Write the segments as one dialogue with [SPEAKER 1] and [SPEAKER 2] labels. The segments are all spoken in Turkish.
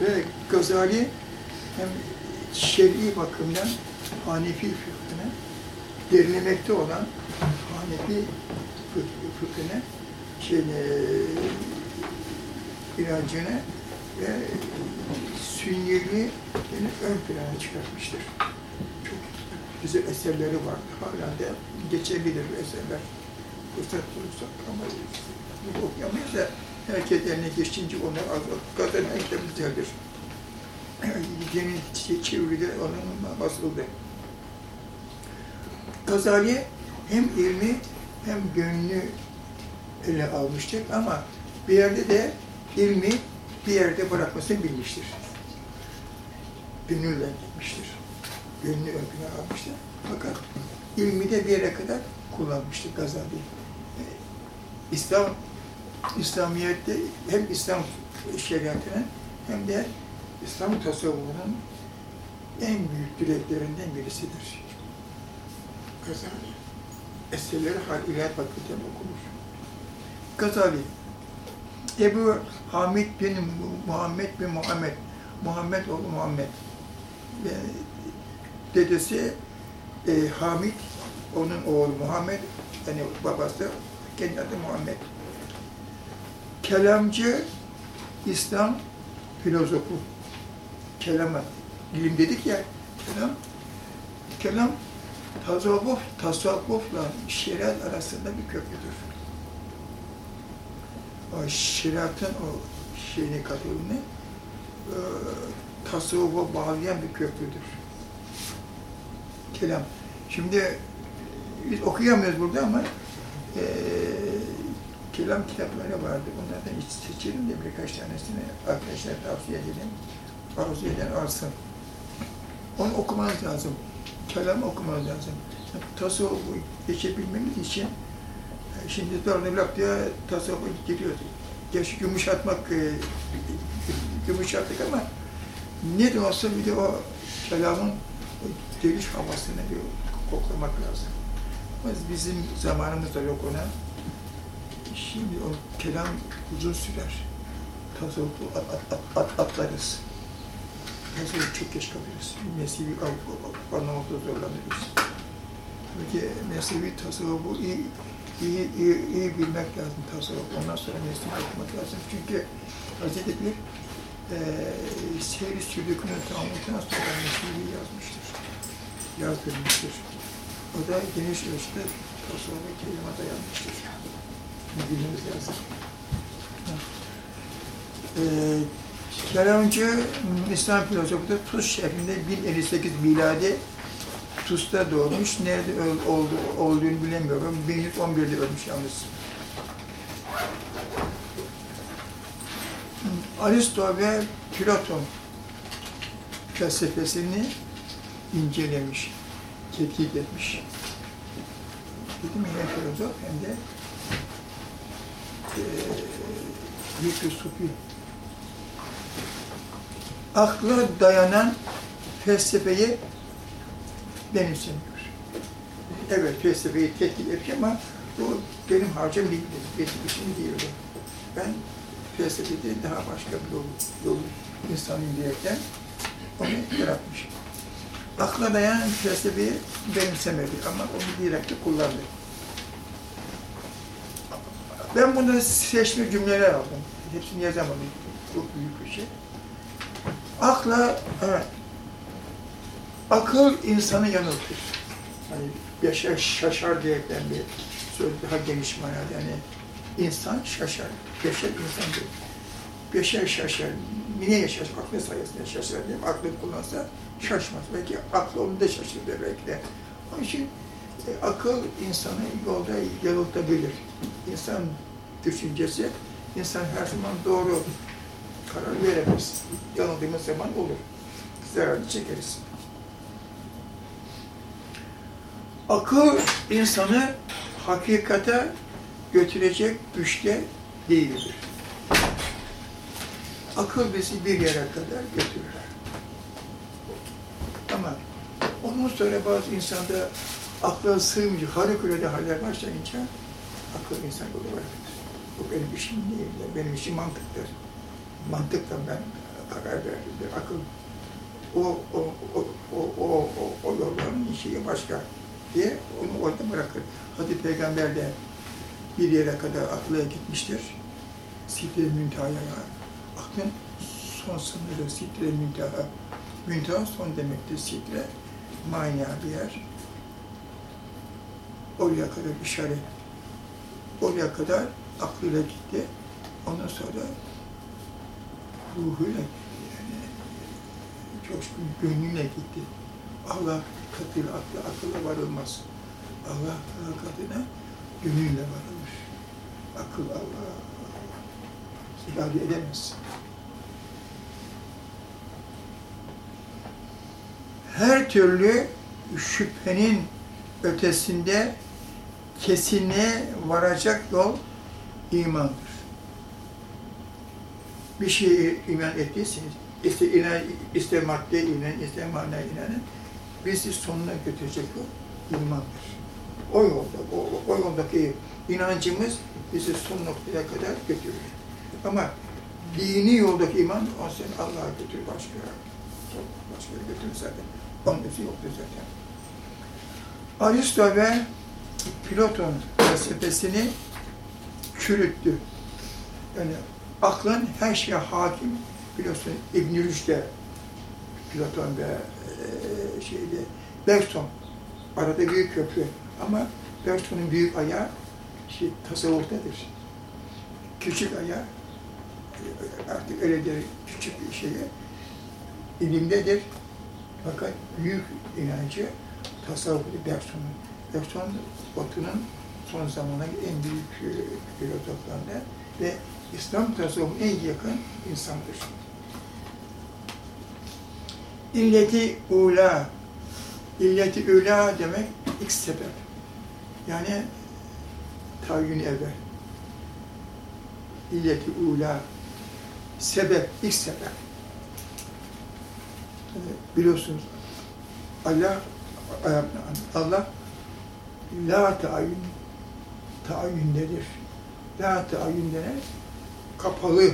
[SPEAKER 1] Ve Gazali hem şer'i bakımdan Hanefi fıkhına derinlemekte olan Hanefi fıkh- fıkhına şeyine, inancını ve sünniliği ön plana çıkartmıştır. Çok güzel eserleri vardı. Hala da geçebilir bu eserler. Fırsat bulursak ama okuyamayız da herkes eline onları az Gazali kitabı güzeldir. Yeni çeviride onun basıldı. Gazali hem ilmi hem gönlü ele almıştır ama bir yerde de ilmi bir yerde bırakmasını bilmiştir. Gönülle gitmiştir. Gönlü ön plana almıştır. Fakat ilmi de bir yere kadar kullanmıştır Gazali. Ee, İslam, İslamiyet'te hem İslam şeriatının hem de İslam tasavvufunun en büyük direklerinden birisidir. Gazali. Eserleri Hal İlahiyat Fakültesi'nde okumuş. Gazali. Ebu Hamid bin Muhammed bin Muhammed. Muhammed oğlu Muhammed. Ve dedesi e, Hamid, onun oğlu Muhammed, yani babası kendi adı Muhammed. Kelamcı, İslam filozofu. Kelama, ilim dedik ya, kelam, kelam tasavvuf, tasavvufla şeriat arasında bir köprüdür. O şeriatın o şeyini katılımını e, tasavvufa bağlayan bir köprüdür. Kelam. Şimdi biz okuyamıyoruz burada ama e, kelam kitapları vardı. Onlardan hiç seçelim de birkaç tanesini arkadaşlar tavsiye edelim. Arzu eden alsın. Onu okumanız lazım. Kelam okumanız lazım. Tasavvufu geçebilmemiz için e, şimdi laf diye tasavvufa gidiyordu. Gerçi yumuşatmak, e, yumuşattık ama ne de olsa bir de o kelamın geliş havasını bir koklamak lazım. Bizim zamanımızda yok ona. Şimdi o kelam uzun sürer. Tasavvufu at, at, at, at, atlarız. Tasavvuf çok geç kalırız. Mesleği anlamakta zorlanırız. Peki mesleği tasavvufu iyi, iyi, iyi, iyi bilmek lazım tasavvuf. Ondan sonra mesleği okumak lazım. Çünkü Hazreti Bir e, seyri sülükünün tamamından sonra mesleği yazmıştır. Yazdırmıştır. O da geniş ölçüde tasavvufa kelime dayanmıştır. Bilmemiz lazım. Ee, Kelamcı İslam filozofudur. Tuz şehrinde 1058 miladi Tus'ta doğmuş. Nerede öl, oldu, olduğunu bilemiyorum. 1111'de ölmüş yalnız. Aristo ve Platon felsefesini incelemiş, tetkik etmiş. Dedim hem filozof hem de sufi. Akla dayanan felsefeyi benimsemiyor. Evet, felsefeyi tetkik etmiş ama bu benim harcım değil, benim işim değil. Ben felsefede daha başka bir yol, yol insanın diyerekten onu yaratmış. Akla dayanan felsefeyi benimsemedi ama onu direkte kullandı. Ben bunu seçme cümleler aldım. Hepsini yazamadım. Çok büyük bir şey. Akla, evet, akıl insanı yanıltır. Hani yaşar, şaşar diyerekten bir söz daha geniş manada. Yani insan şaşar. Yaşar insan değil. Yaşar şaşar. Niye yaşar? Aklı sayesinde şaşar diyeyim. Aklını kullansa şaşmaz. Belki aklı onu da şaşırdı belki de. Onun için e, akıl insanı yolda yanıltabilir. İnsan düşüncesi, insan her zaman doğru karar veremez. Yanıldığımız zaman olur. Zararını çekeriz. Akıl insanı hakikate götürecek güçte değildir. Akıl bizi bir yere kadar götürür. Ama ondan sonra bazı insanda akla sığmayınca, harikulade haller başlayınca akıl insan yolu bırakır. Bu benim işim değil, benim işim mantıktır. Mantıkla ben karar verdi. Akıl o, o, o, o, o, o, o yolların şeyi başka diye onu orada bırakır. Hadi Peygamber de bir yere kadar aklıya gitmiştir. Sitre müntehaya. Aklın son sınırı sitre münteha. Münteha son demektir sitre. Manya bir yer. Oraya kadar işaret. Oraya kadar aklıyla gitti. Ondan sonra ruhuyla yani çok gönlüyle gitti. Allah katıyla aklı, akılla varılmaz. Allah katına gönülle varılır. Akıl Allah ifade edemez. Her türlü şüphenin ötesinde kesinliğe varacak yol imandır. Bir şeye iman ettiyseniz, ister, inan, ister maddeye inanın, ister manaya inanın, bizi sonuna götürecek yol imandır. O yolda, o, o yoldaki inancımız bizi son noktaya kadar götürür. Ama dini yoldaki iman, o seni Allah'a götürür başka. Başka yere götürür zaten. Onun ötesi yoktur zaten. Aristo ve Platon felsefesini çürüttü. Yani aklın her şeye hakim, biliyorsun İbn-i Platon ve e, şeyde, Bergson, arada büyük köprü. Ama Bergson'un büyük ayağı şey, tasavvuftadır. Küçük ayağı e, artık öyle der, küçük bir şeye ilimdedir. Fakat büyük inancı tasavvufu Bergson'un. Bergson, Batı'nın son zamana en büyük e, filozoflarından ve İslam tasavvufun en yakın insandır. İlleti ula, illeti ula demek ilk sebep. Yani tayin evvel. İlleti ula, sebep, ilk sebep. Biliyorsunuz Allah Allah la tayin tayindedir. La tayin denen kapalı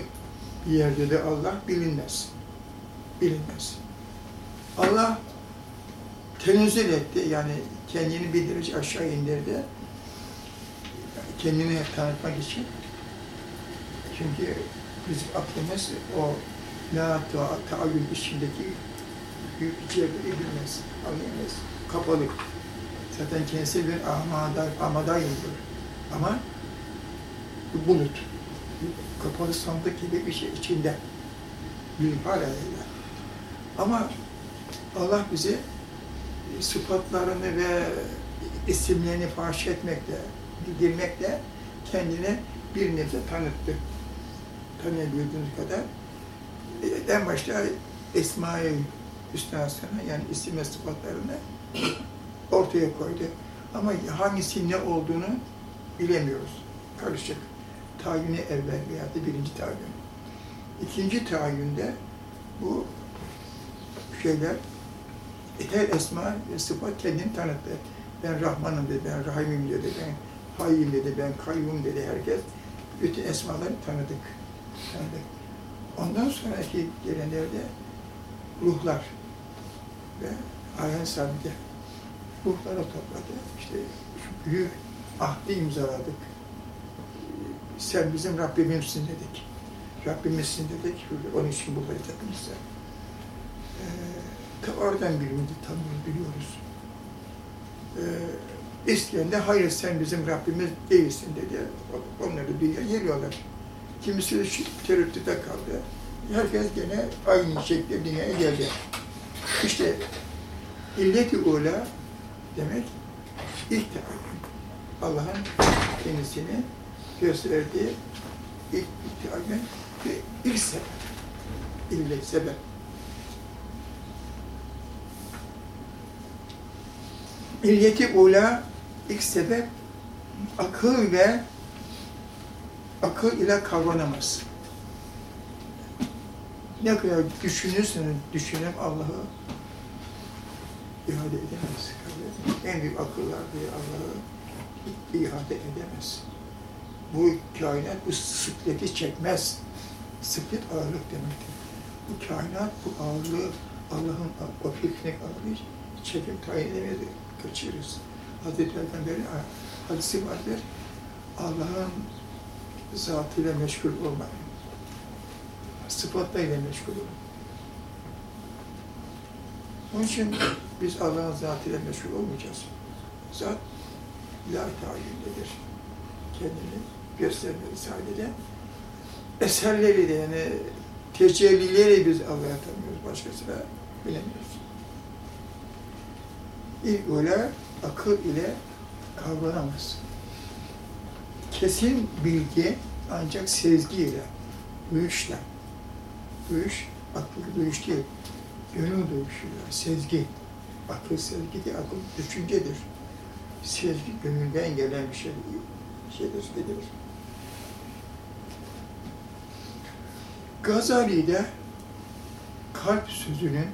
[SPEAKER 1] bir yerde de Allah bilinmez. Bilinmez. Allah tenezzül etti. Yani kendini bir derece aşağı indirdi. Kendini tanıtmak için. Çünkü bizim aklımız o la tayin içindeki büyük cevheri bilmez, anlayamaz. Kapalı. Zaten kendisi bir amada, amadayımdır. Ama bir bulut. Kapalı sandık gibi bir şey içinde. Hala Ama Allah bizi sıfatlarını ve isimlerini fahş etmekle, bildirmekle kendine bir nebze tanıttı. Tanıyabildiğiniz kadar. En başta Esma-i Hüsnâsını yani isim ve sıfatlarını ortaya koydu. Ama hangisi ne olduğunu bilemiyoruz. Karışık. Tayini evvel veya da birinci tayin. İkinci tayinde bu şeyler her esma ve sıfat kendini tanıttı. Ben Rahmanım dedi, ben Rahim'im dedi, ben Hayyim dedi, ben Kayyum dedi herkes. Bütün esmaları tanıdık. tanıdık. Ondan sonraki gelenlerde ruhlar ve aynen sabite ruhlara topladı. İşte şu büyük ahdi imzaladık. Sen bizim Rabbimizsin dedik. Rabbimizsin dedik. Onun için buradayız hepimizde. Ee, oradan birbirimizi tanıyoruz, biliyoruz. Ee, isteyen hayır sen bizim Rabbimiz değilsin dedi. Onları dünya geliyorlar. Kimisi de tereddüte kaldı. Herkes gene aynı şekilde dünyaya geldi. İşte illet-i ula demek ilk defa Allah'ın kendisini gösterdiği ilk ihtiyacı ve ilk sebep. İllet, sebep. İlleti ula ilk sebep akıl ve akıl ile kavranamaz. Ne kadar düşünürseniz düşünün Allah'ı ihade edemez. En büyük akıllar diye Allah'ı ihade edemez. Bu kainat bu sıkleti çekmez. Sıklet ağırlık demektir. Bu kainat, bu ağırlığı, Allah'ın o fikrini ağırlığı çekip tayin edemedi, kaçırırız. Hazreti Peygamber'in hadisi vardır. Allah'ın zatıyla meşgul olmayın. Sıfatlarıyla meşgul olun. Onun için biz Allah'ın zatıyla meşgul olmayacağız. Zat la tayindedir. Kendini göstermeli sadece. Eserleri de yani tecellileri biz Allah'a tanıyoruz. Başkasına bilemiyoruz. İlk öyle akıl ile kavranamaz. Kesin bilgi ancak sezgiyle, duyuşla. Duyuş, akıl duyuş değil. Gönül duyuşuyla, sezgi. Akıl sezgi değil, akıl düşüncedir. Sezgi gönülden gelen bir şey, şeydir, gelir. Gazali'de kalp sözünün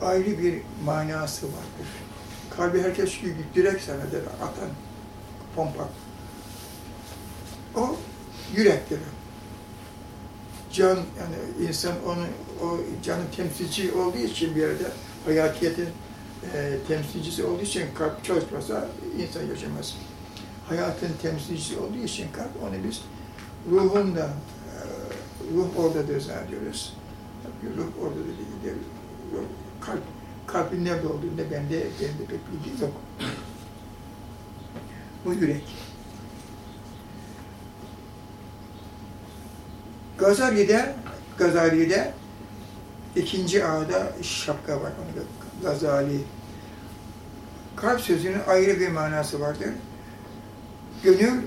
[SPEAKER 1] ayrı bir manası vardır. Kalbi herkes direkt sana der, atan, pompa. O yürektir. Can, yani insan onu, o canın temsilci olduğu için bir yerde, hayatiyetin e, temsilcisi olduğu için kalp çalışmasa insan yaşamaz. Hayatın temsilcisi olduğu için kalp, onu biz ruhun da, e, ruh oradadır zannediyoruz. Ruh orada değil, kalp, kalbin nerede olduğunda bende, bende pek bilgi yok. Bu yürek. Gazali'de, Gazali'de ikinci ağda şapka var. Onu Gazali. Kalp sözünün ayrı bir manası vardır. Gönül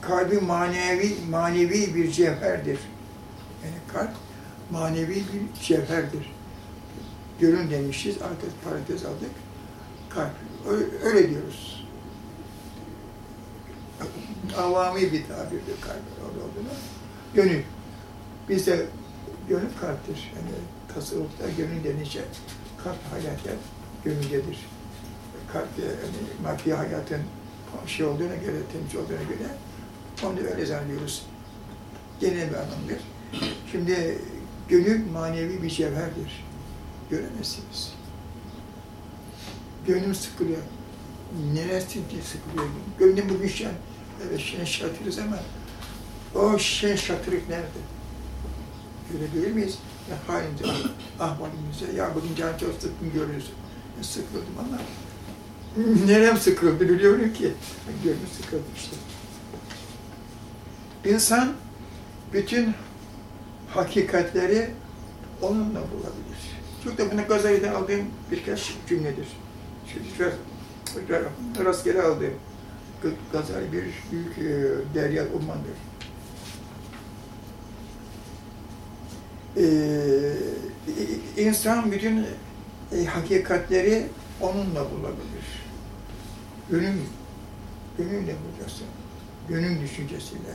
[SPEAKER 1] kalbi manevi manevi bir cevherdir. Yani kalp manevi bir cevherdir. Gönül demişiz, arka parantez aldık. Kalp. Öyle diyoruz. Avami bir tabirdir kalp olduğuna. Gönül. Bizde gönül kalptir. Yani tasavvufta gönül denince kalp hayatı gönüldedir. Kalp yani maddi hayatın şey olduğuna göre, temiz olduğuna göre onu öyle zannediyoruz. Genel bir anlamdır. Şimdi gönül manevi bir cevherdir. Göremezsiniz. Gönlüm sıkılıyor. Neresi diye sıkılıyor? Gönlüm bugün şen, evet şen şatırız ama o şen şatırık nerede? Öyle miyiz? Ya haince ahvalimize, ya bugün can çok sıkkın görüyorsun. Ya sıkıldım ama nerem sıkıldı biliyorum ki. Gönlüm sıkıldı işte. İnsan bütün hakikatleri onunla bulabilir. Çok da bunu Gazali'den aldığım birkaç cümledir. Şöyle rastgele aldığım. Gazali bir büyük e, derya ummandır. Ee, insan bütün e, hakikatleri onunla bulabilir. Gönül, gönülle bulacaksın. Gönül düşüncesiyle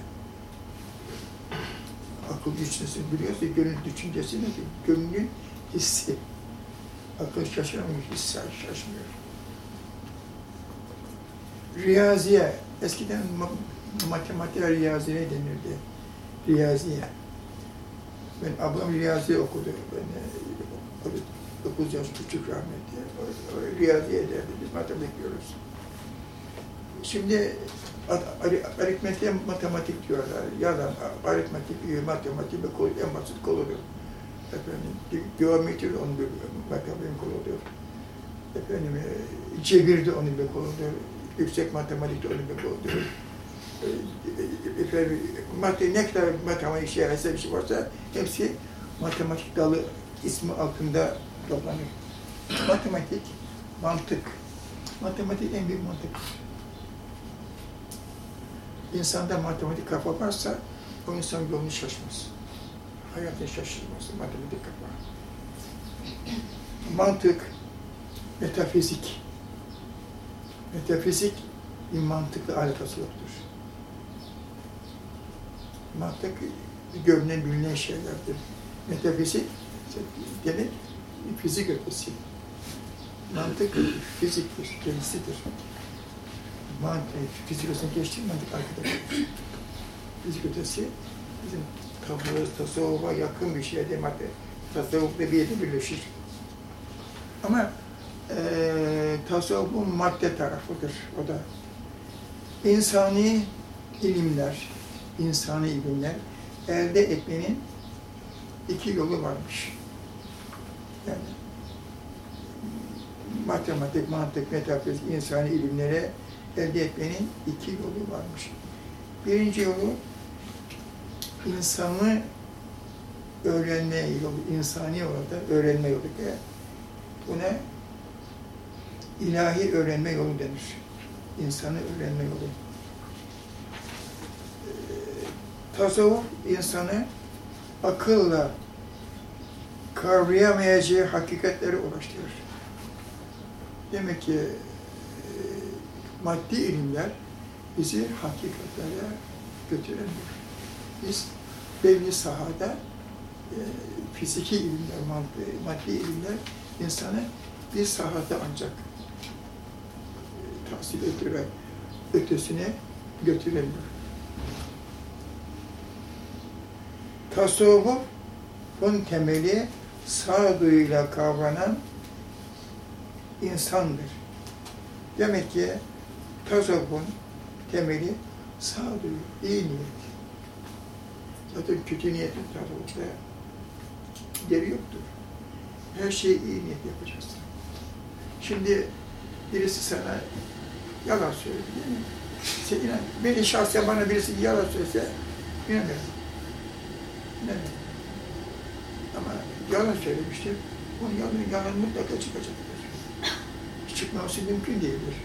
[SPEAKER 1] akıl düşüncesi biliyorsa gönül düşüncesi nedir? Gönlün hissi. Akıl şaşırmıyor, his şaşmıyor. Riyaziye, eskiden matematiğe riyaziye denirdi. Riyaziye. Ben ablam riyaziye okudu. Ben 9 yaş küçük rahmetli. Riyaziye derdi, biz matematik diyoruz. Şimdi aritmetiğe matematik diyorlar. Yalan, aritmetik, matematik bir kol, en basit koludur. Efendim, geometri onun bir matematik koludur. Efendim, e, cebir de onun bir koludur. Yüksek matematik de onun bir koludur. E, e, madde, ne kadar matematik şey, hesap şey varsa hepsi matematik dalı ismi altında toplanır. Matematik, mantık. Matematik en büyük mantık. İnsanda matematik kafa varsa o insan yolunu şaşmaz. Hayatı şaşırmaz. Matematik kafa. Mantık, metafizik. Metafizik mantıkla alakası yoktur. Mantık görünen bilinen şeylerdir. Metafizik demek fizik ötesi. Mantık fiziktir, kendisidir mantık, fizik ötesine geçtiğim mantık arkadaşlar. Fizik ötesi bizim tasavvuf, tasavvufa yakın bir şey de madde. Tasavvufla bir yerde birleşir. Ama e, tasavvufun madde tarafıdır o da. İnsani ilimler, insani ilimler elde etmenin iki yolu varmış. Yani matematik, mantık, metafizik, insani ilimlere elde etmenin iki yolu varmış. Birinci yolu insanı öğrenme yolu, insani olarak öğrenme yolu. Buna ilahi öğrenme yolu denir. İnsanı öğrenme yolu. Ee, Tasavvuf insanı akılla kavrayamayacağı hakikatleri ulaştırır. Demek ki e, maddi ilimler bizi hakikatlere götüremiyor. Biz belli sahada e, fiziki ilimler, maddi, ilimler insanı bir sahada ancak tahsil ettire, ötesine götüremiyor. Tasavvufun temeli sağduyuyla kavranan insandır. Demek ki tasavvufun temeli sağduyu, iyi niyet. Zaten kötü niyetin tasavvufta geri yoktur. Her şeyi iyi niyet yapacaksın. Şimdi birisi sana yalan söyledi değil mi? Sen inan, beni şahsen bana birisi yalan söylese inanırım. İnanırım. Ama yalan söylemiştir. Onun yalanı, yalan mutlaka çıkacaktır. Çıkmaması mümkün değildir.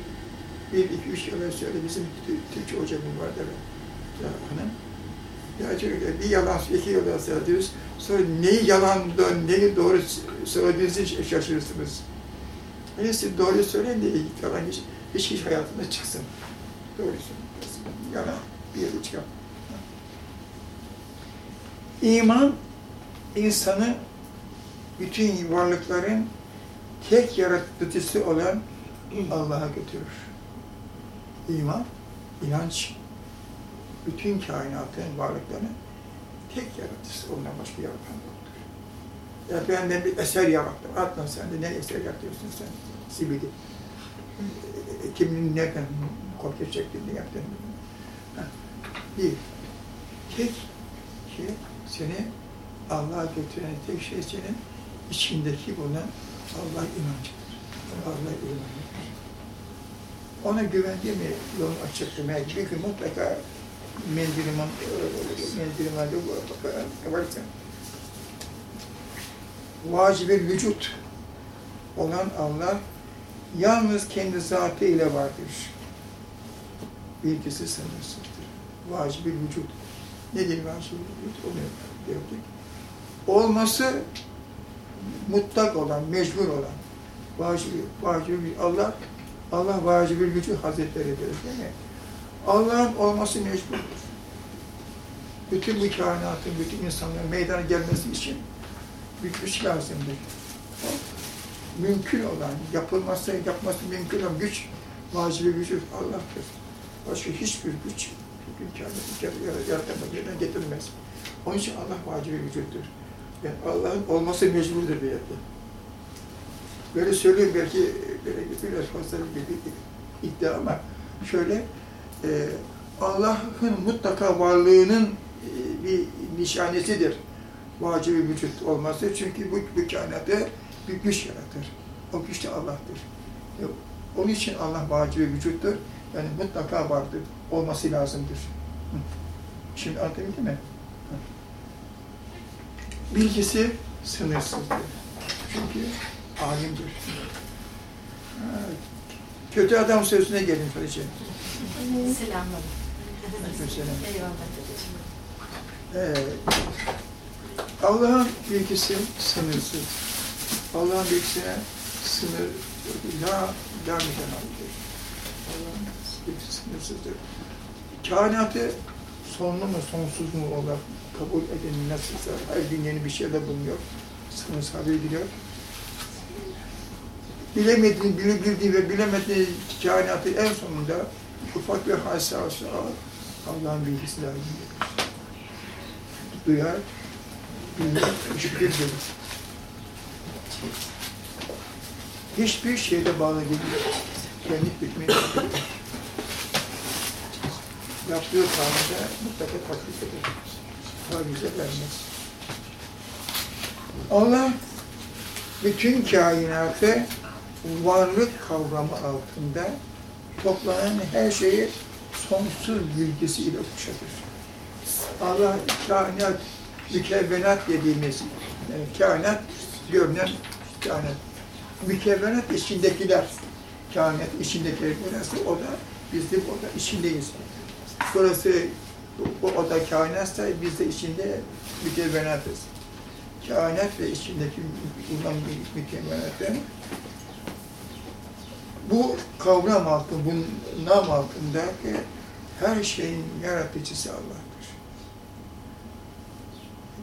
[SPEAKER 1] Bir, iki, üç yalan söyle. Bizim Türkçe hocamız vardır. Ya hanım. Ya bir yalan, iki yalan söylüyoruz. Sonra neyi yalandan, neyi doğru söylediğinizi şaşırırsınız. Neyse doğru söyleyin de yalan hiç, hiç, hiç hayatında çıksın. Doğru söyleyin. Yalan bir yere çıkar. İman insanı bütün varlıkların tek yaratıcısı olan Allah'a götürür. İman, inanç, bütün kainatın varlıklarının tek yaratıcısı, ondan başka yaratan yoktur. Ya benden bir eser yarattım, atma sen de ne eser yaratıyorsun sen, sibidi. Kimin nereden kopya çektin, ne yaptın? Bir, tek şey seni Allah'a götüren tek şey senin içindeki bulunan Allah inancıdır. Allah inancıdır. Ona güvendi mi yolun açıktır. Belki gün mutlaka mendiliman, mendiliman varsa vacibe vücut olan Allah yalnız kendi zatı ile vardır. Bilgisi sınırsızdır. Vacibe vücut. Nedir vacibe vücut? Onu gördük. Olması mutlak olan, mecbur olan, vacibi, vacibi Allah, Allah vacibi gücü hazretleri diyoruz değil mi? Allah'ın olması mecburdur. Bütün bu kainatın, bütün insanların meydana gelmesi için bir güç lazımdır. Mümkün olan, yapılması, yapması mümkün olan güç, vacibi gücü Allah'tır. Başka hiçbir güç, bütün kainatı yaratamak yerine getirmez. Onun için Allah vacibi vücuttur. Yani Allah'ın olması mecburdur bir yerde. Böyle söyleyeyim belki böyle biraz fazla bir iddia ama şöyle e, Allah'ın mutlaka varlığının e, bir nişanesidir vacibi vücut olması. Çünkü bu, bu kainatı bir güç yaratır. O güç de Allah'tır. E, onun için Allah vacibi vücuttur. Yani mutlaka vardır. Olması lazımdır. Şimdi anlatabildim mi? bilgisi sınırsızdır. Çünkü alimdir. Ha, kötü adam sözüne gelin Fadice.
[SPEAKER 2] Selamlar.
[SPEAKER 1] Selam.
[SPEAKER 2] Eyvallah.
[SPEAKER 1] Ee, Allah'ın bilgisi sınırsız. Allah'ın bilgisine sınır ya ya mütemadidir. Allah'ın bilgisi sınırsızdır. Kainatı sonlu mu sonsuz mu olarak kabul edin nasılsa her gün yeni bir şeyler bulunuyor. Sınırsız haberi gidiyor. Bilemediğin, bildiği ve bilemediği kainatı en sonunda ufak bir hassası Allah'ın bilgisi lazım. duyar, bilir, şükür verir. Hiçbir şeyde bağlı değil. Kendi hükmü yaptığı kanunda mutlaka tatbik eder. Tabize vermez. Allah bütün kainatı varlık kavramı altında toplanan her şeyi sonsuz bilgisiyle kuşatır. Allah kainat, mükevvenat dediğimiz yani kainat, görünen kainat. Mükevvenat içindekiler, kainat içindekiler burası o da biz de o da içindeyiz. Burası o, o da kainatsa biz de içinde mükevvenatız. Kainat ve içindeki bulunan mükevvenatın bu kavram altında, bu nam altındaki her şeyin yaratıcısı Allah'tır.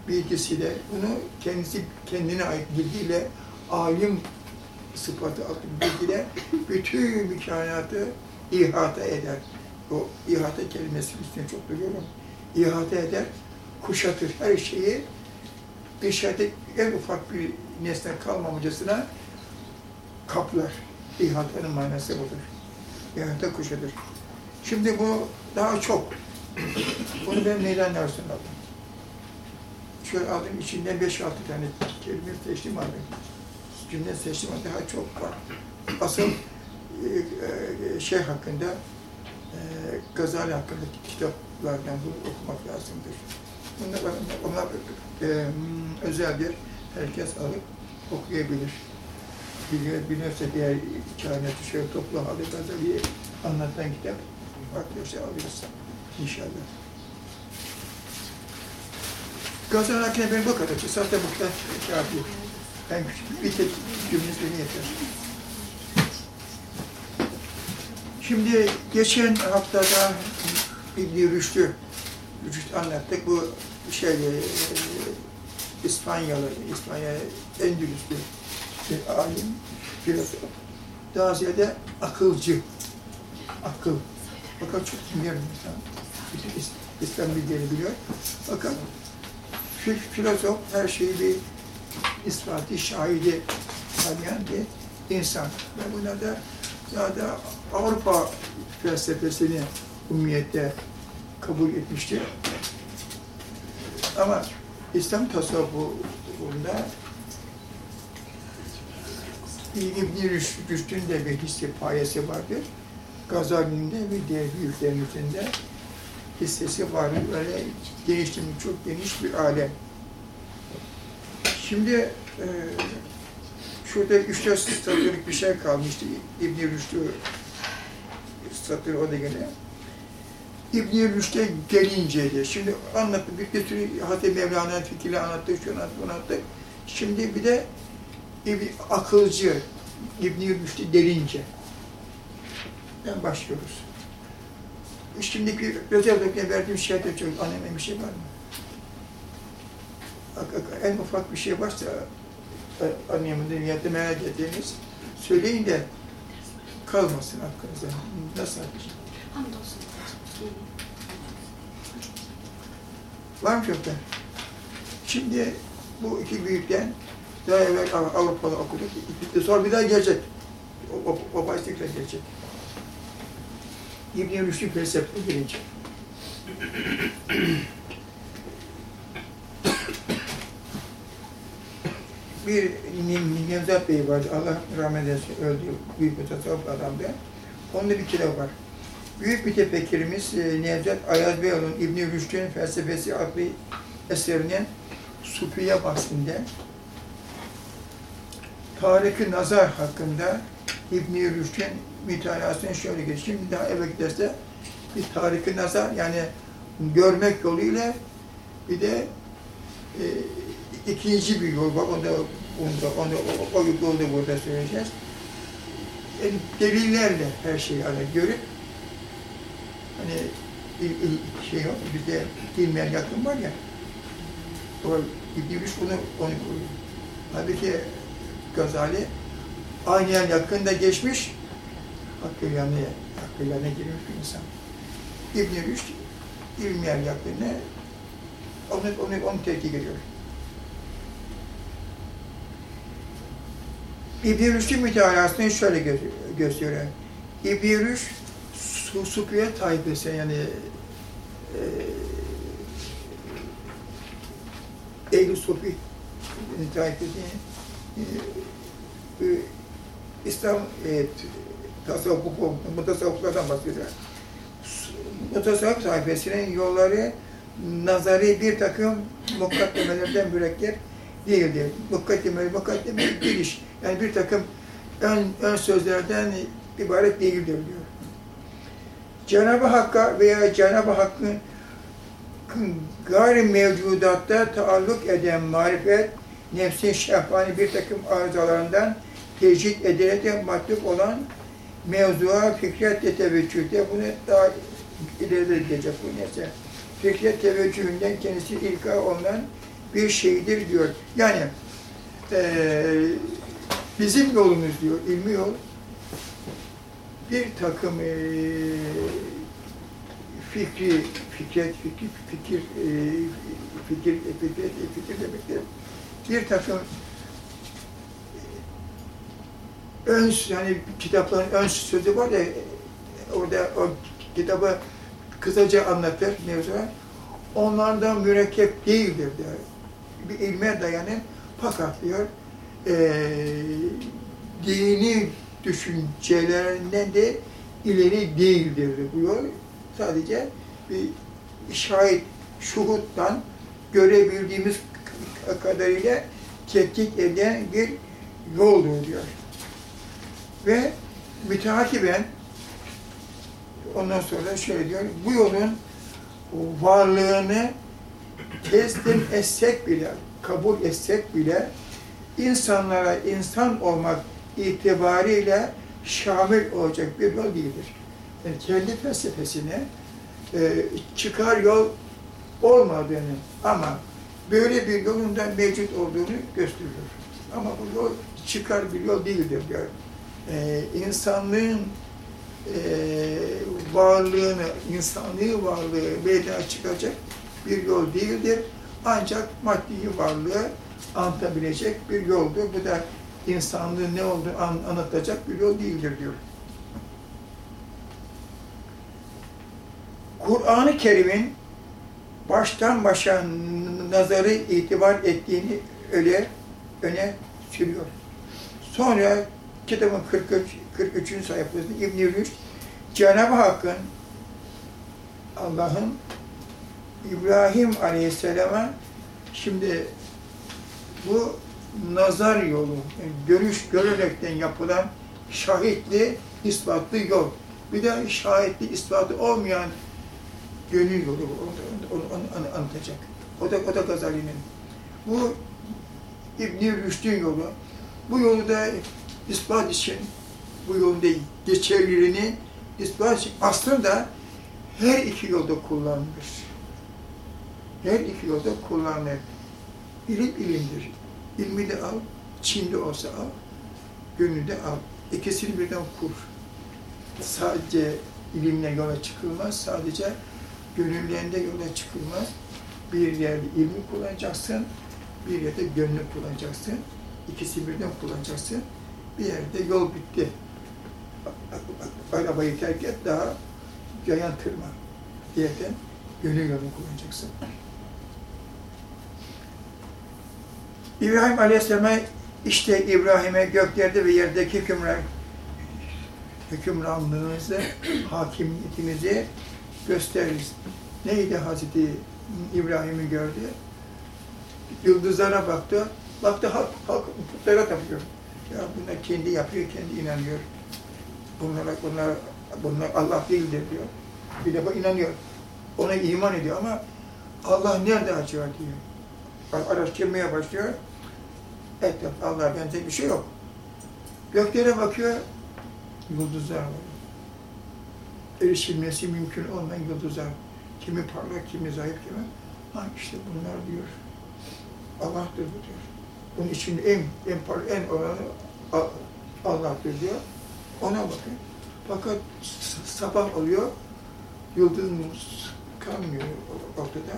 [SPEAKER 1] Bilgisiyle, bunu kendisi kendine ait bilgiyle, alim sıfatı altında bilgiyle bütün kainatı ihata eder. O ihata kelimesi üstüne çok duyuyorum. İhata eder, kuşatır her şeyi dışarıda en ufak bir nesne kalmamacasına kaplar. İhatanın manası budur. İhata kuşadır. Şimdi bu daha çok. Bunu ben neyden dersin aldım? Şöyle aldım, içinden beş altı tane kelime seçtim aldım. Cümle seçtim, daha çok var. Asıl e, e, şey hakkında, e, Gazali hakkındaki kitaplardan bunu okumak lazımdır. Bunlar, onlar e, özeldir. Herkes alıp okuyabilir. Biliyor, biliyorsa diğer kainatı şöyle toplu halde Gazali'yi anlatan kitap arkadaşlar alırız inşallah. Gazali hakkında ben bu kadar. Zaten bu kitap kafi. Ben küçük bir tek cümlesi beni yeter. Şimdi geçen haftada İbn-i Rüştü, Rüştü anlattık. Bu şey, e, İspanyalı, İspanya Endülüslü bir alim, filozof. Daha ziyade akılcı, akıl. Fakat çok dinleyen insan. İslam bilgileri biliyor. Fakat filozof her şeyi bir ispatı, şahidi tanıyan bir insan. Ve buna da daha da Avrupa felsefesini umumiyette kabul etmiştir. Ama İslam tasavvufunda İbn-i Rüş- Rüşd'ün de bir hissi payesi vardır. Gazali'nin de ve diğer büyüklerimizin hissesi vardır. Böyle genişliği çok geniş bir alem. Şimdi e, şurada üç dört satırlık bir şey kalmıştı. İbn-i Rüşd'ü satır o da gene. İbn-i Rüşd'e gelince de, şimdi anlattık, bir, bir sürü Hatem Mevlana fikirleri anlattık, şunu anlattık, bunu anlattık. Şimdi bir de İbn, akılcı İbn-i Rüşd'e gelince ben başlıyoruz. Şimdiki özellikle verdiğim şeyde çok önemli bir şey var mı? En ufak bir şey varsa e, annemin dünyada merak ettiğiniz söyleyin de kalmasın aklınıza. Nasıl?
[SPEAKER 2] Hamdolsun.
[SPEAKER 1] Var mı çoktan? Şimdi bu iki büyükten daha evvel Av- Avrupa'da okuduk. Sonra bir daha gelecek. O, o, o başlıkla gelecek. İbn-i Rüşd'ün felsefesi birinci. bir Ne- Nevzat Bey vardı. Allah rahmet eylesin. Öldü. Büyük bir tasavvuf adamdı. Onun bir kitabı var. Büyük bir tefekkirimiz e, Nevzat Ayaz Beyoğlu'nun İbn-i Rüşd'ün felsefesi adlı eserinin Sufiye bahsinde Tarık-ı Nazar hakkında İbn-i Rüşd'ün mütalasını şöyle geçiyor. Şimdi daha evvel derste bir Tarık-ı Nazar yani görmek yoluyla bir de e, ikinci bir yol var. Onu da, onu da, onu da, o, o yolu da burada söyleyeceğiz. Yani delillerle her şeyi hani görüp hani şey yok, bir de ilmeyen yakın var ya o İbn-i bunu, onu. Halbuki Gazali aynen yakında geçmiş, hakkı yanına, hakkı yanına girmiş bir insan. İbn-i Rüşd ilmiyen yakını onu, onu, onu tetkik ediyor. İbn-i Rüşd'ün mütealasını şöyle gö gösteriyor. İbn-i Rüşd, su, Supiye tayfesi yani e, Ehl-i Sufi tayfesi e, İslam e, tasavvuf, mutasavvuflardan bahsediyor. Mutasavvuf sayfasının yolları nazari bir takım mukaddemelerden mürekkep değildir. Mukaddeme, mukaddeme giriş. Yani bir takım ön, ön sözlerden ibaret değildir diyor. Cenab-ı Hakk'a veya Cenab-ı Hakk'ın gayri mevcudatta taalluk eden marifet, nefsin şehvani bir takım arızalarından tecrit edilerek matluk olan mevzuğa fikret ve teveccühde bunu daha ileride gidecek bu neyse. Fikret teveccühünden kendisi ilka olan bir şeydir diyor. Yani e, bizim yolumuz diyor, ilmi yol bir takım e, fikri, fikret, fikir, fikir, e, fikir, fikir, fikir demektir. Bir takım ön, yani kitapların ön sözü var ya, orada o kitabı kısaca anlatır mevzular. Onlardan mürekkep değildir diyor. Bir ilme dayanır fakat diyor e, dini düşüncelerinden de ileri değildir diyor. Sadece bir şahit, şuhuttan görebildiğimiz kadarıyla tetkik eden bir yoldur diyor. Ve müteakiben ondan sonra şöyle diyor, bu yolun varlığını teslim etsek bile, kabul etsek bile insanlara insan olmak itibariyle şamil olacak bir yol değildir. Yani kendi felsefesine e, çıkar yol olmadığını ama böyle bir yolun da mevcut olduğunu gösteriyor. Ama bu yol çıkar bir yol değildir diyor. E, insanlığın e, varlığını, insanlığı varlığı meydana çıkacak bir yol değildir. Ancak maddi varlığı anlatabilecek bir yoldur. Bu da insanlığın ne olduğunu an, anlatacak bir yol değildir diyor. Kur'an-ı Kerim'in baştan başa nazarı itibar ettiğini öyle öne sürüyor. Sonra kitabın 43. 43. sayfasında İbn-i Rüşd, Cenab-ı Hakk'ın Allah'ın İbrahim Aleyhisselam'a şimdi bu nazar yolu, yani görüş görerekten yapılan şahitli, ispatlı yol. Bir de şahitli, ispatı olmayan gönül yolu, onu, onu, onu anlatacak. O da, o da Gazali'nin. Bu İbn-i Rüşd'ün yolu. Bu yolu da ispat için, bu yolda geçerliliğini ispat için aslında her iki yolda kullanılır. Her iki yolda kullanılır. İlim ilimdir. İlmi de al, Çin'de olsa al, gönlü de al. İkisini birden kur. Sadece ilimle yola çıkılmaz, sadece gönüllerinde yola çıkılmaz. Bir yerde ilmi kullanacaksın, bir yerde gönlü kullanacaksın. İkisi birden kullanacaksın. Bir yerde yol bitti. Arabayı terk et, daha yayan tırma. Diyetten gönül yolunu kullanacaksın. İbrahim Aleyhisselam'a işte İbrahim'e göklerde ve yerdeki hükümran, hükümranlığınızı, hakimiyetinizi gösteririz. Neydi Hazreti İbrahim'i gördü? Yıldızlara baktı, baktı halk, halk putlara tapıyor. Ya bunlar kendi yapıyor, kendi inanıyor. Bunlara, bunlar, bunlar Allah değildir diyor. Bir de bu inanıyor. Ona iman ediyor ama Allah nerede acaba diyor. Araştırmaya başlıyor. Etraf Allah'a benzer bir şey yok. Göklere bakıyor, yıldızlar var. Erişilmesi mümkün olmayan yıldızlar. Kimi parlak, kimi zayıf, kimi... Ha işte bunlar diyor. Allah'tır diyor. Bunun için en, en en olanı Allah'tır diyor. Ona bakın. Fakat sabah oluyor, yıldız kalmıyor ortada.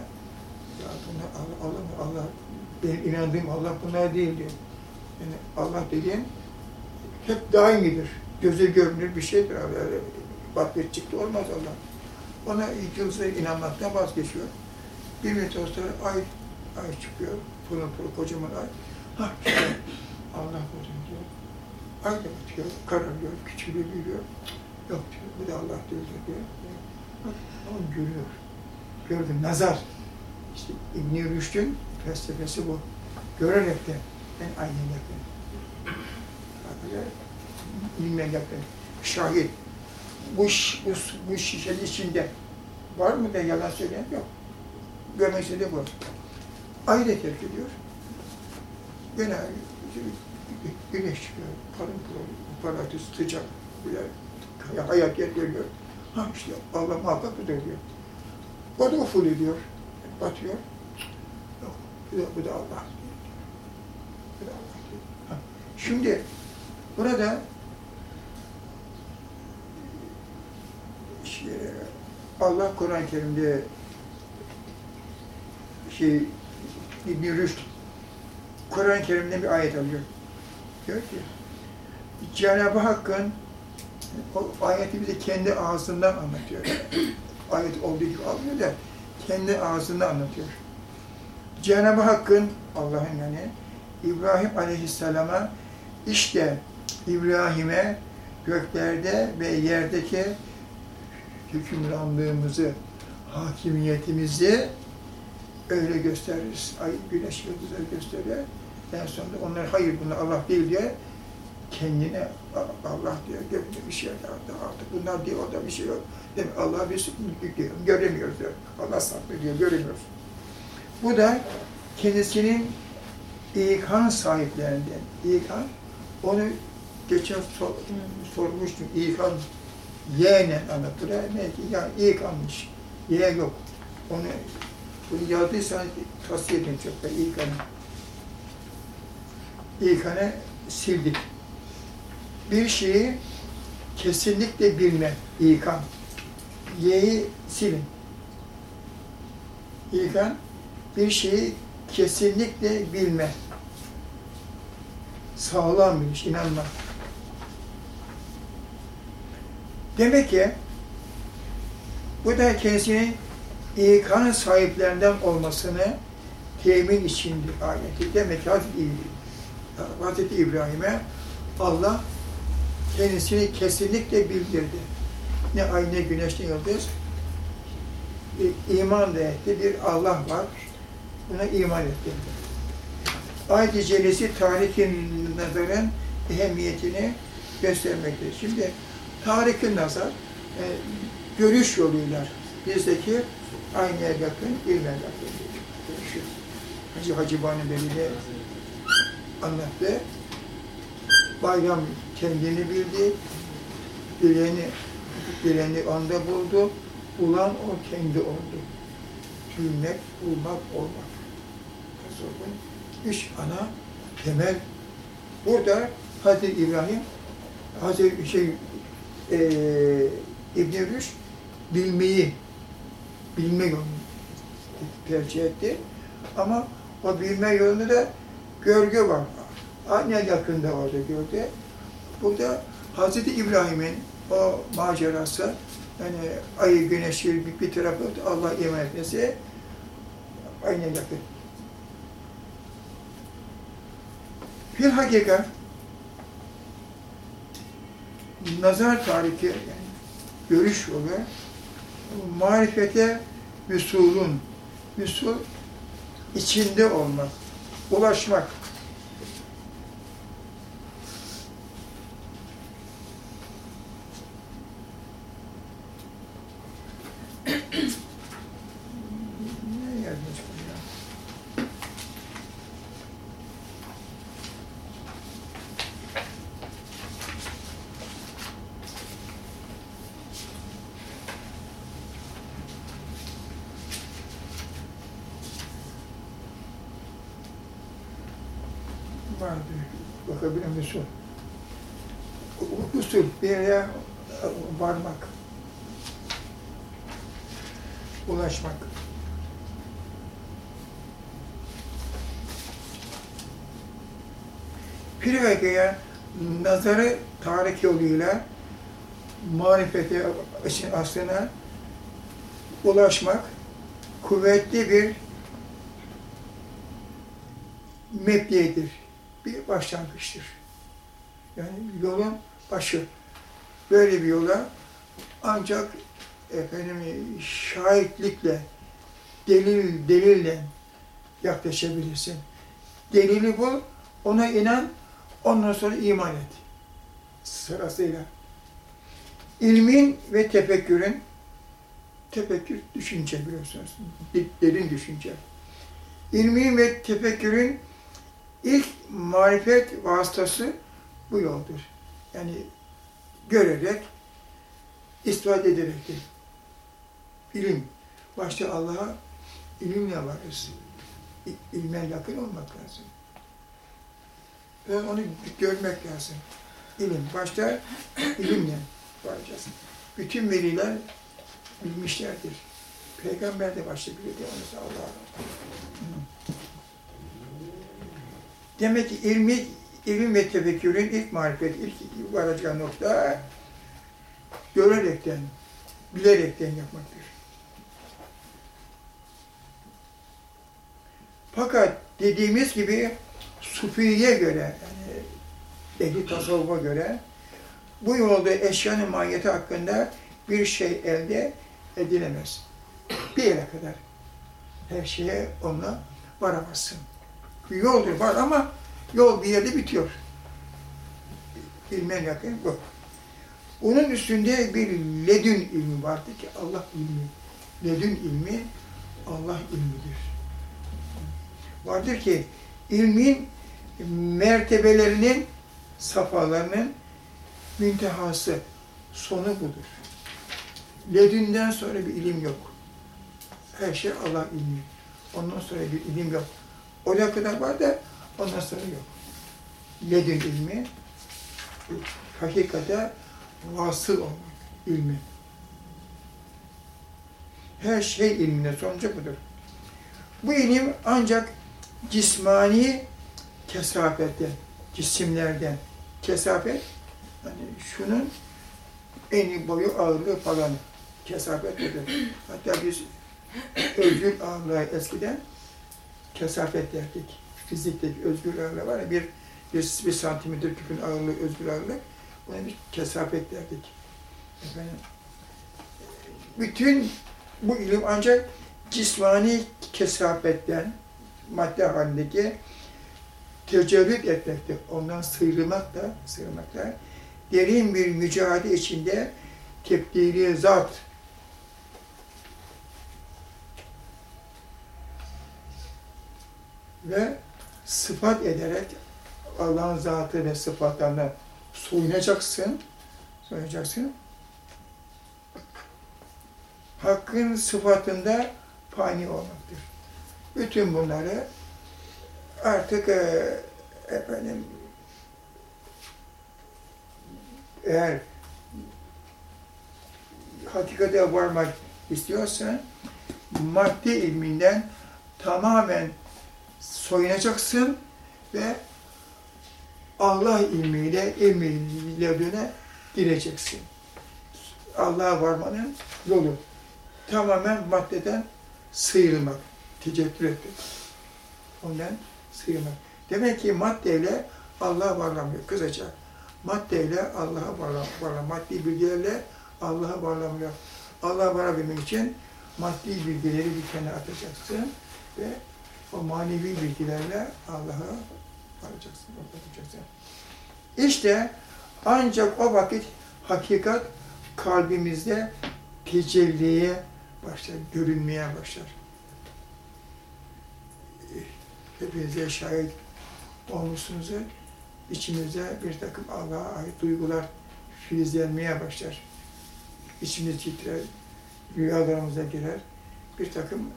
[SPEAKER 1] Ya bunlar Allah, Allah, Allah, benim inandığım Allah bunlar değil diyor. Yani Allah dediğin hep daimidir. Gözü görünür bir şeydir. Bakır çıktı olmaz Allah. Ona yıldızlara inanmaktan vazgeçiyor. Bir müddet sonra ay, ay çıkıyor. Pırıl pırıl kocaman ay. Allah budur diyor. Ay da batıyor, kararıyor, küçülüyor, büyüyor. Yok diyor, bu da Allah diyor diyor. Onu görüyor. Gördüm, nazar. İşte İbn-i Rüşd'ün felsefesi bu. Görerek de ben aynen yakın. Böyle ilme yakın. Şahit. Bu, bu, bu şişenin içinde var mı da yalan söyleyen yok. Görmek istediği bu. Da terk ediyor. Gene güneş çıkıyor. Parın pırıl, parlatı sıcak. Böyle hayat yer görüyor. Ha işte Allah muhakkak bu da. O da uful ediyor. Batıyor. Yok. Bu da, bu da Allah. Bu da Allah. Ha. Şimdi burada şey, Allah Kur'an-ı Kerim'de şey İbn-i Kur'an-ı Kerim'den bir ayet alıyor. Diyor ki Cenab-ı Hakk'ın o ayeti bize kendi ağzından anlatıyor. ayet olduğu gibi almıyor da kendi ağzından anlatıyor. Cenab-ı Hakk'ın Allah'ın yani İbrahim Aleyhisselam'a işte İbrahim'e göklerde ve yerdeki hükümranlığımızı, hakimiyetimizi öyle gösteririz. Ay, güneş yıldızları gösteriyor. En sonunda onlar hayır bunlar Allah değil diye kendine "A- Allah diyor, gökte bir şey yok artık bunlar diyor, orada bir şey yok. Demek Allah biz diyor, göremiyoruz diyor. Allah saklı diyor, göremiyoruz. Bu da kendisinin İlkan sahiplerinden. İlkan, onu geçen sor, sormuştum. İlkan yeğenen anlattılar. Ne ki? Yani İlkanmış. Ye yok. Onu bunu yazdıysan tavsiye ederim çok da İlkan'ı. İlkan'ı sildik. Bir şeyi kesinlikle bilme. İlkan. Y'yi silin. İlkan bir şeyi kesinlikle bilme. Sağlam bir iş, inanma. Demek ki bu da kendisinin İK'nın sahiplerinden olmasını temin içindir ayeti. Demek ki Hazreti, İbrahim, Hazreti İbrahim'e Allah kendisini kesinlikle bildirdi. Ne ay ne güneş ne yıldız. İman da etti. Bir Allah var. Buna iman etti. Ayet-i tarihin nazarın ehemmiyetini göstermektedir. Şimdi tarihin nazar e, görüş yoluyla bizdeki aynaya yakın, ilme yakın. Hacı Hacı Bani Veli anlattı. Bayram kendini bildi, bileni, bileni onda buldu, bulan o kendi oldu. Bilmek, bulmak, olmak. Tasavvufun üç ana temel. Burada Hazreti İbrahim, Hazreti şey, eee İbn-i bilmeyi, bilme yolunu tercih etti. Ama o bilme yolunda da gölge var. Aynı yakında orada gölge. Burada Hazreti İbrahim'in o macerası, yani ayı, güneşi bir, bir tarafı Allah iman etmesi aynı yakın. Bir hakikat nazar tarihi yani görüş yolu marifete vüsulun vüsul içinde olmak, ulaşmak. vardı. Bakabilir misin? Usul bir yere e, varmak. Ulaşmak. Pirvekeye nazarı tarih yoluyla marifeti aslına ulaşmak kuvvetli bir mebdiyedir bir başlangıçtır. Yani yolun başı. Böyle bir yola ancak efendim şahitlikle, delil delille yaklaşabilirsin. Delili bul, ona inan, ondan sonra iman et. Sırasıyla. İlmin ve tefekkürün, tefekkür düşünce biliyorsunuz, derin düşünce. İlmin ve tefekkürün ilk marifet vasıtası bu yoldur. Yani görerek, istifade ederek. İlim. Başta Allah'a ilimle varız. İ- İlme yakın olmak lazım. Ve onu görmek lazım. İlim. Başta ilimle varacağız. Bütün veliler bilmişlerdir. Peygamber de başta biliyordu Allah'a. Demek ki ilmi, ilim ve tefekkürün ilk marifet, ilk varacağı nokta görerekten, bilerekten yapmaktır. Fakat dediğimiz gibi Sufi'ye göre, yani ehli tasavvufa göre bu yolda eşyanın mahiyeti hakkında bir şey elde edilemez. Bir yere kadar. Her şeye onunla varamazsın. Bir yoldur var ama yol bir yerde bitiyor. İlmen yakın bu. Onun üstünde bir ledün ilmi vardır ki Allah ilmi. Ledün ilmi Allah ilmidir. Vardır ki ilmin mertebelerinin, safhalarının müntehası, sonu budur. Ledünden sonra bir ilim yok. Her şey Allah ilmi. Ondan sonra bir ilim yok. Oraya kadar var da ondan sonra yok. Ledün ilmi, hakikate vasıl olmak ilmi. Her şey ilmine sonucu budur. Bu ilim ancak cismani kesafetten, cisimlerden, kesafet, yani şunun eni boyu ağırlığı falan kesafet nedir? Hatta biz özgür ağırlığı eskiden kesafet derdik. Fizikteki özgür ağırlığı var ya bir, bir, bir santimetre küpün ağırlığı, özgür ağırlık. Buna bir kesafet derdik. Bütün bu ilim ancak cismani kesafetten, madde halindeki tecerrüt etmekte, ondan sıyrılmak da, sıyrılmak da derin bir mücadele içinde tebdili zat ve sıfat ederek Allah'ın zatı ve sıfatlarına soyunacaksın, soyunacaksın. Hakkın sıfatında fani olmaktır. Bütün bunları artık e, efendim eğer hakikate varmak istiyorsan madde ilminden tamamen soyunacaksın ve Allah ilmiyle, ilmiyle döne gireceksin. Allah'a varmanın yolu. Tamamen maddeden sıyrılmak, tecettür etmek. Ondan sıyrılmak. Demek ki maddeyle Allah varlamıyor. Kısaca maddeyle Allah'a varlamıyor. Maddi bilgilerle Allah'a varlamıyor. Allah'a varabilmek için maddi bilgileri bir kenara atacaksın ve o manevi bilgilerle Allah'a varacaksın, varacaksın. İşte ancak o vakit hakikat kalbimizde tecelliye başlar, görünmeye başlar. Hepinize şahit olmuşsunuz. İçimizde bir takım Allah'a ait duygular filizlenmeye başlar. İçimiz titrer, rüyalarımıza girer. Bir takım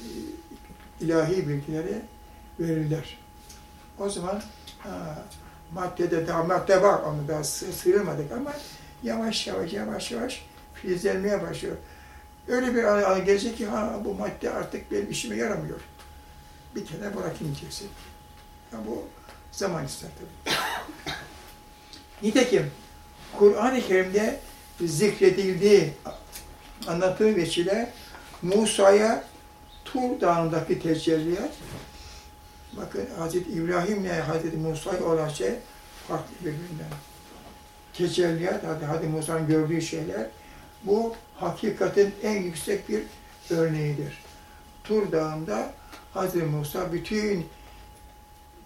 [SPEAKER 1] e, ilahi bilgileri verirler. O zaman ha, maddede daha madde var, onu daha sı- sıyrılmadık ama yavaş yavaş yavaş yavaş filizlenmeye başlıyor. Öyle bir an, an gelecek ki ha bu madde artık benim işime yaramıyor. Bir kere bırakayım diyeceksin. Ha, bu Zaman ister tabii. Nitekim Kur'an-ı Kerim'de zikredildiği, anlattığı veçile Musa'ya Tur Dağı'ndaki tecelliyat, bakın Hz. İbrahim ile Hz. Musa'ya olan şey farklı birbirinden. Tecelliyat, Hz. Musa'nın gördüğü şeyler, bu hakikatin en yüksek bir örneğidir. Tur Dağı'nda Hz. Musa bütün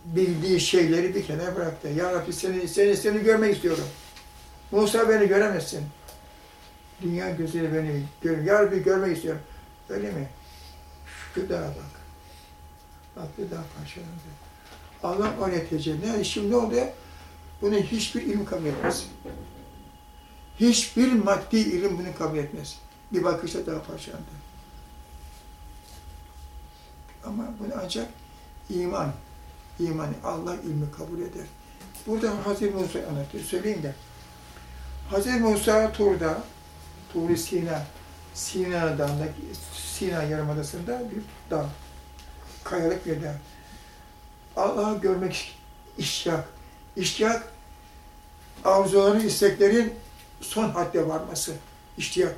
[SPEAKER 1] bildiği şeyleri bir kenara bıraktı. Ya Rabbi seni, seni, seni görmek istiyorum. Musa beni göremezsin. Dünya gözüyle beni gör. Ya Rabbi görmek istiyorum. Öyle mi? Şu dağa bak. Bak dağ parçalandı. Allah oraya tecelli. Yani şimdi ne oldu? Bunu hiçbir ilim kabul etmez. Hiçbir maddi ilim bunu kabul etmez. Bir bakışta daha parçalandı. Ama bunu ancak iman, imanı Allah ilmi kabul eder. Burada Hazreti Musa anlatıyor. Söyleyeyim de. Hazreti Musa Tur'da, Tur-i Sina, Sina Dağı'ndaki, Sina Yarımadası'nda bir dağ. Kayalık bir dağ. Allah'ı görmek iştiyak. İştiyak, arzuların, isteklerin son hadde varması. İştiyak.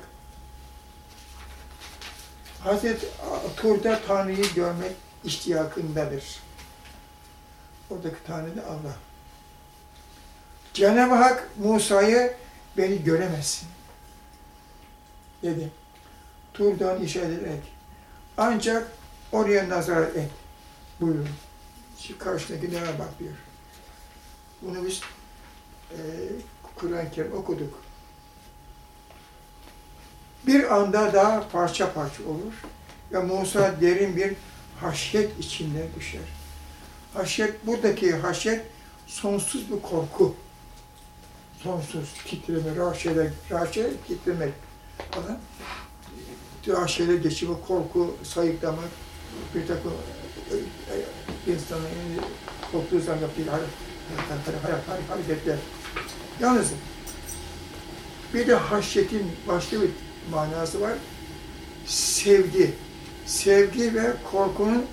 [SPEAKER 1] Hazreti Tur'da Tanrı'yı görmek iştiyakındadır. Oradaki Tanrı da Allah. Cenab-ı Hak Musa'yı beni göremezsin dedi. Tur'dan işaret ederek ancak oraya nazar et buyurun. Şu karşındaki neye bak diyor. Bunu biz e, Kur'an-ı Kerim okuduk. Bir anda daha parça parça olur ve Musa derin bir haşyet içinde düşer. Haşyet, buradaki haşyet sonsuz bir korku. Sonsuz titreme, raşele, raşele titremek falan. Raşele geçimi, korku, sayıklamak, bir takım e, e, insanın korktuğu zaman yaptığı hareketler. Yalnız bir de haşyetin başka bir manası var. Sevgi. Sevgi ve korkunun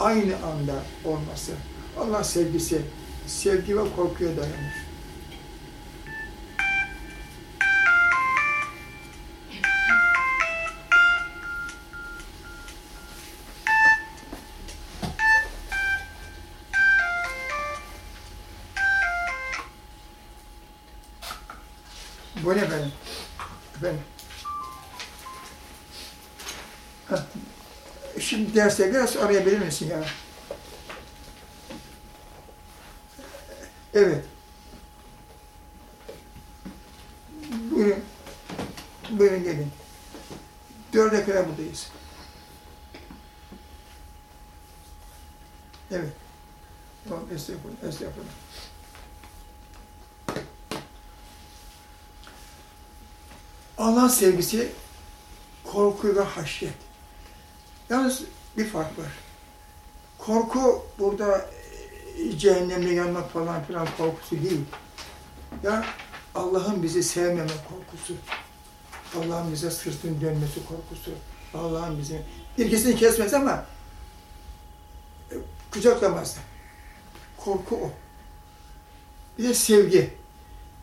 [SPEAKER 1] aynı anda olması. Allah sevgisi, sevgi ve korkuya dayanır. Bu ne benim? Efendim? Heh. Şimdi derste biraz arayabilir misin ya? Evet. Buyurun. Buyurun gelin. Dörde kadar buradayız. Evet. Tamam, estağfurullah, estağfurullah. Allah sevgisi korku ve haşyet. Yalnız bir fark var. Korku burada e, cehennemde yanmak falan filan korkusu değil. Ya Allah'ın bizi sevmeme korkusu. Allah'ın bize sırtın dönmesi korkusu. Allah'ın bizi ilgisini kesmez ama e, kucaklamaz. Korku o. Bir de sevgi.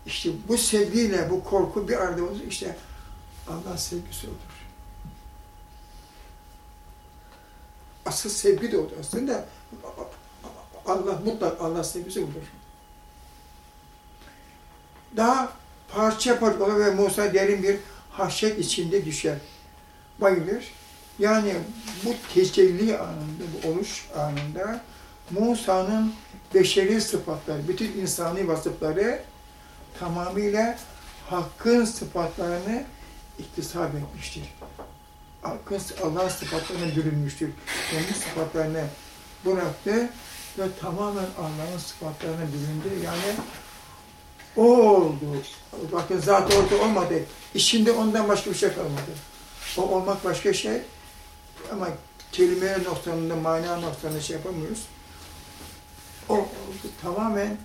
[SPEAKER 1] İşte bu sevgiyle bu korku bir arada olur. İşte Allah sevgisi odur. Asıl sevgi de odur aslında. Allah mutlak Allah sevgisi odur. Daha parça parça ve Musa derin bir haşyet içinde düşer. Bayılır. Yani bu tecelli anında, bu oluş anında Musa'nın beşeri sıfatları, bütün insani vasıfları tamamıyla Hakk'ın sıfatlarını iktisap etmiştir. Allah'ın sıfatlarına bürünmüştür. Kendi sıfatlarını bıraktı ve tamamen Allah'ın sıfatlarına büründü. Yani o oldu. Bakın zat orada olmadı. İçinde ondan başka bir şey kalmadı. O olmak başka şey ama kelime noktasında, mana noktasında şey yapamıyoruz. O oldu. Tamamen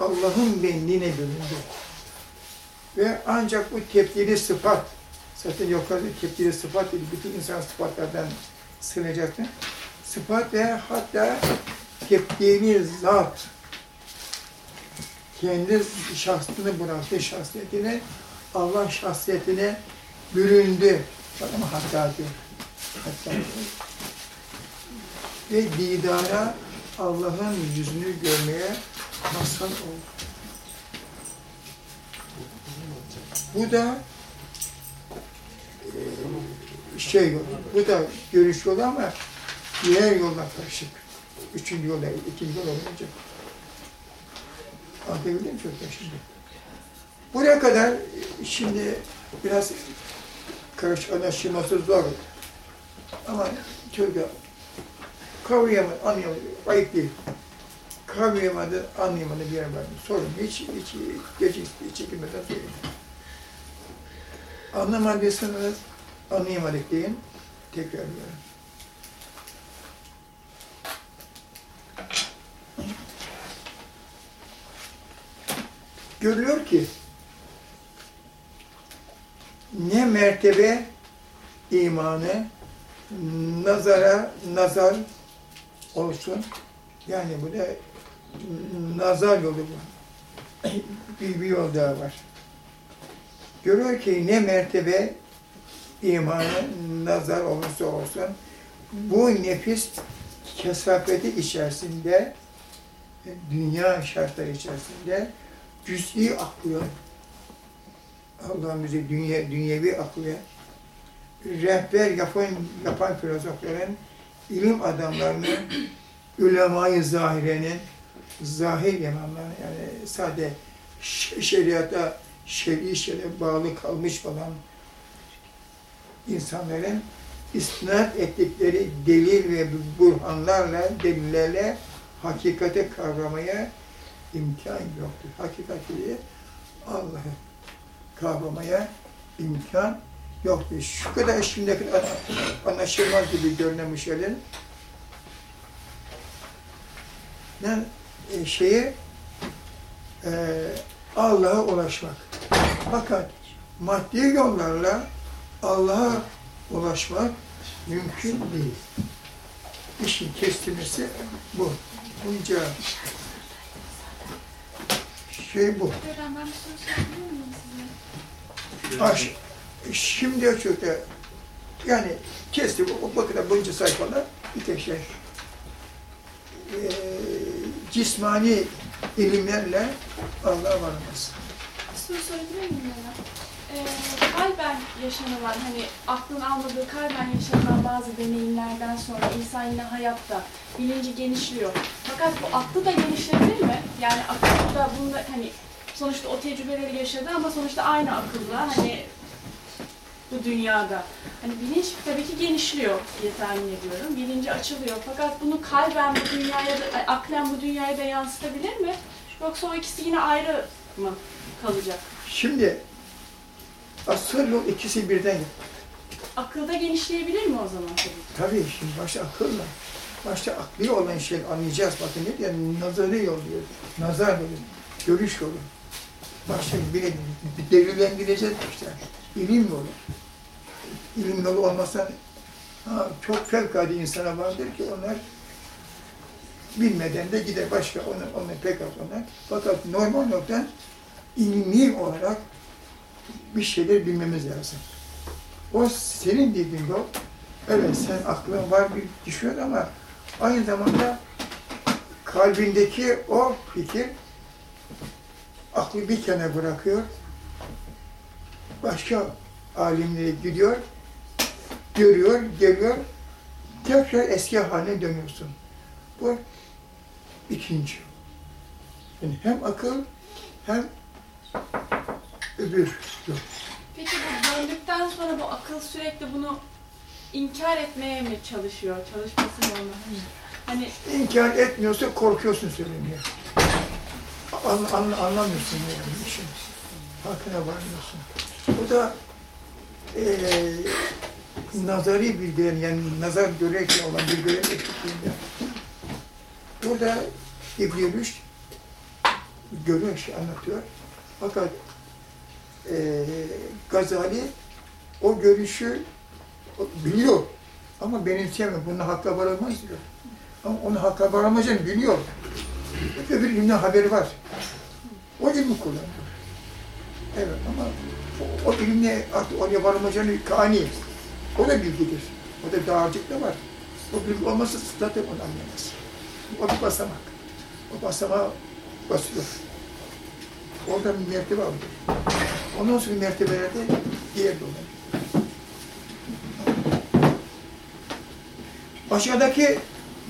[SPEAKER 1] Allah'ın benliğine bölündü. Ve ancak bu tepkili sıfat, zaten yukarıda tepkili sıfat dedi, bütün insan sıfatlardan sığınacaktır. Sıfat ve hatta tepkili zat kendi şahsını bıraktı, şahsiyetini Allah şahsiyetine büründü. Bak hatta diyor. Hatta diyor. Ve didara Allah'ın yüzünü görmeye mazhar oldu. Bu da e, şey bu da görüş yolu ama diğer yolla karışık. Üçüncü yola, ikinci yola olmayacak. Anlatabildim mi çocuklar şimdi? Buraya kadar e, şimdi biraz karış anlaşılması zor. Ama çocuklar kavrayamadı, anlayamadı, ayıp değil. Kavrayamadı, anlayamadı bir yer vardı. Sorun, hiç, hiç gecik, çekilmeden söyleyin. Anlamadıysanız anlayamadık deyin, tekrarlıyorum. Görülüyor ki ne mertebe imanı nazara nazar olsun. Yani bu da nazar yolu bu. bir, bir yol daha var. Görüyor ki ne mertebe imanı nazar olursa olsun bu nefis kesafeti içerisinde dünya şartları içerisinde cüz'i aklı Allah'ın bize dünya, dünyevi aklı rehber yapan, yapan filozofların ilim adamlarının ulemayı zahirenin zahir imamlarının yani sade şeriata şer'i şere bağlı kalmış olan insanların istinad ettikleri delil ve burhanlarla, delillerle hakikati kavramaya imkan yoktur. Hakikati Allah'ı kavramaya imkan yoktur. Şu kadar şimdiye kadar anlaşılmaz gibi görünen bu şeylerin yani e, şeyi e, Allah'a ulaşmak. Fakat maddi yollarla Allah'a ulaşmak mümkün değil. İşin kestirmesi bu. Bunca şey bu. Aş, şimdi çocukta yani kesti o kadar bunca sayfalar bir tek şey. Ee, cismani ilimlerle Allah'a varılmaz.
[SPEAKER 2] Soru sorabilir miyim hocam? Ee, kalben yaşanılan, hani aklın almadığı kalben yaşanılan bazı deneyimlerden sonra insan yine hayatta bilinci genişliyor. Fakat bu aklı da genişletir mi? Yani akıl da bunda hani sonuçta o tecrübeleri yaşadı ama sonuçta aynı akılla hani bu dünyada. Hani bilinç tabii ki genişliyor diye tahmin ediyorum. Bilinci açılıyor. Fakat bunu kalben bu dünyaya da, aklen bu dünyaya da yansıtabilir mi? Yoksa o ikisi yine ayrı mı kalacak?
[SPEAKER 1] Şimdi asıl ikisi birden.
[SPEAKER 2] Akılda genişleyebilir mi o zaman tabii?
[SPEAKER 1] Şimdi başta akılla, başta akli olan şey anlayacağız. Bakın ne diyor? Nazarı yol diyor. Nazar yolu, görüş yolu. Başta bile delillendireceğiz işte. İlim yolu. İlim yolu olmasa ha, çok fevkalade insana vardır ki onlar bilmeden de gider başka onu, onu pek az onlar. Fakat normal nokta ilmi olarak bir şeyler bilmemiz lazım. O senin dediğin yol, evet sen aklın var bir düşüyor ama aynı zamanda kalbindeki o fikir aklı bir kenara bırakıyor. Başka alimlere gidiyor, görüyor, geliyor, tekrar eski haline dönüyorsun. Bu ikinci. Yani hem akıl hem öbür yol.
[SPEAKER 2] Peki bu döndükten sonra bu akıl sürekli bunu inkar etmeye mi çalışıyor? Çalışması mı ona? Hani
[SPEAKER 1] İnkar etmiyorsa korkuyorsun söylemeye. An, an, anlamıyorsun yani işin. Farkına varmıyorsun. Bu da eee nazari bilgilerin yani nazar görerken olan bilgilerin eksikliğinde. Burada İbn-i görüyor şey anlatıyor. Fakat eee Gazali o görüşü biliyor ama benimsemiyor. Bunun hakla varılmaz diyor. Ama onun hakka varamayacağını biliyor. Öbür ilimden haberi var. O ilmi kullanıyor. Evet ama o, o ilimle artık oraya varamayacağını kani. O da bilgidir. O da dağarcık da var. O bilgi olmazsa zaten onu anlayamaz. O bir basamak. O basamağa basıyor. Orada bir mertebe alıyor. Ondan sonra mertebelerde diğer dolayı. Aşağıdaki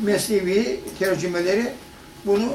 [SPEAKER 1] mesnevi tercümeleri bunu